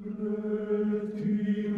Retime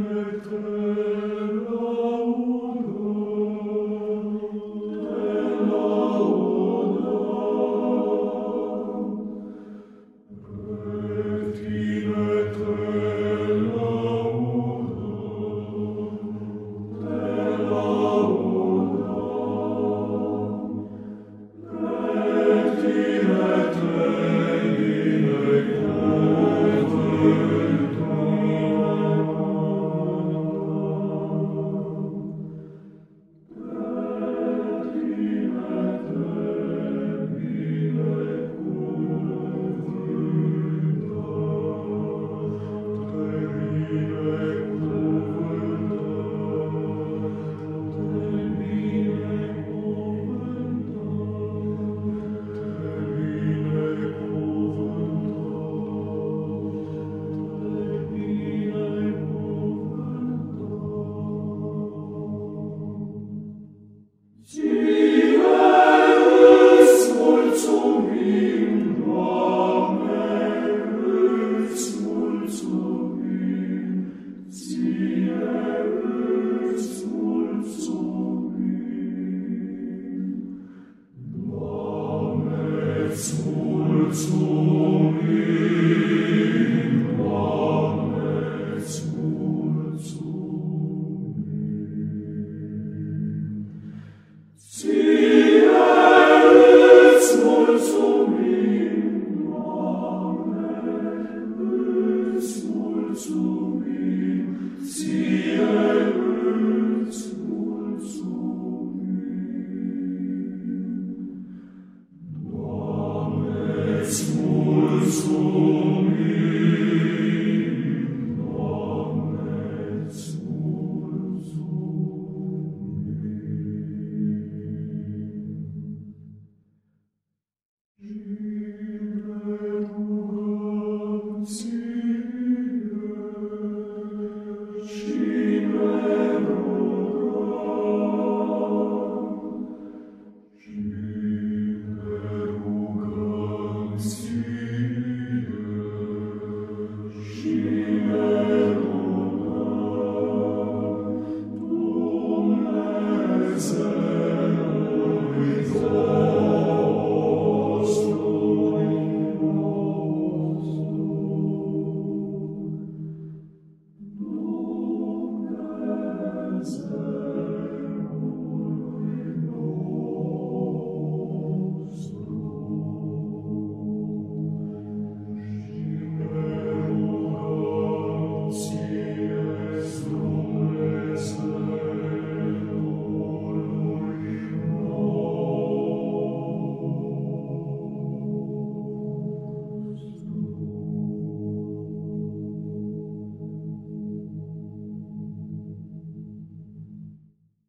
It's.